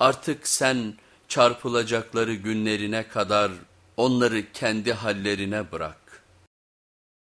Artık sen çarpılacakları günlerine kadar onları kendi hallerine bırak.